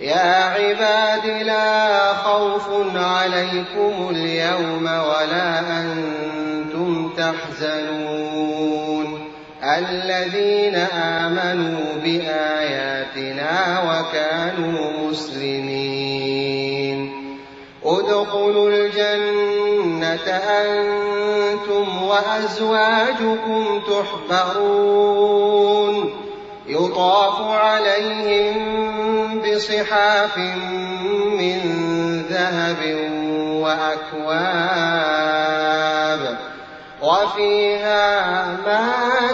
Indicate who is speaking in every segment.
Speaker 1: يا عباد لا خوف عليكم اليوم ولا أنتم تحزنون. الذين آمنوا بآياتنا وكانوا مسلمين. ادخلوا الجنة أنتم وأزواجكم تحبرون. يطاف عليهم بصحاف من ذهب وأكواب وفيها ما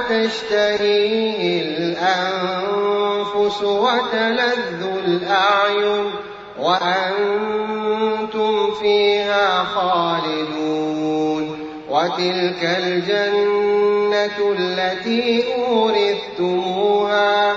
Speaker 1: تشتهيه الأنفس وتلذ الأعين وأنتم فيها خالدون وتلك الجنة التي أورثتموها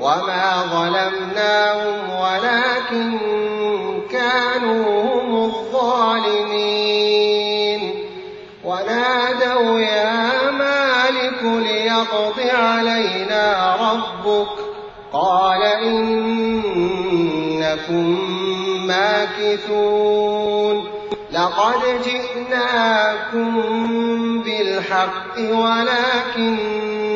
Speaker 1: وما ظلمناهم ولكن كانوا هم الظالمين ونادوا يا مالك ليقض علينا ربك قال إنكم ماكثون لقد جئناكم بالحق ولكن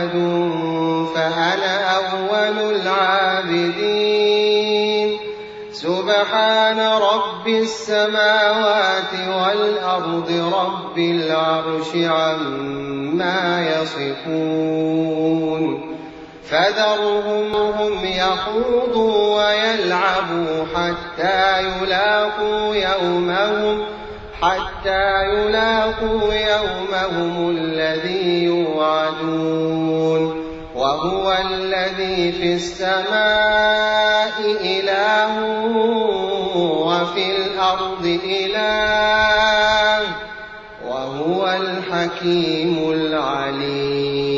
Speaker 1: ولد فأنا أول العابدين. سبحان رب السماوات والأرض رب العرش عما يصفون. فذرهم هم يخوضوا ويلعبوا حتى يلاقوا يومهم حتى يلاقوا يومهم الذي يوعدون. الذي في السماء إله وفي الأرض إله وهو الحكيم العليم.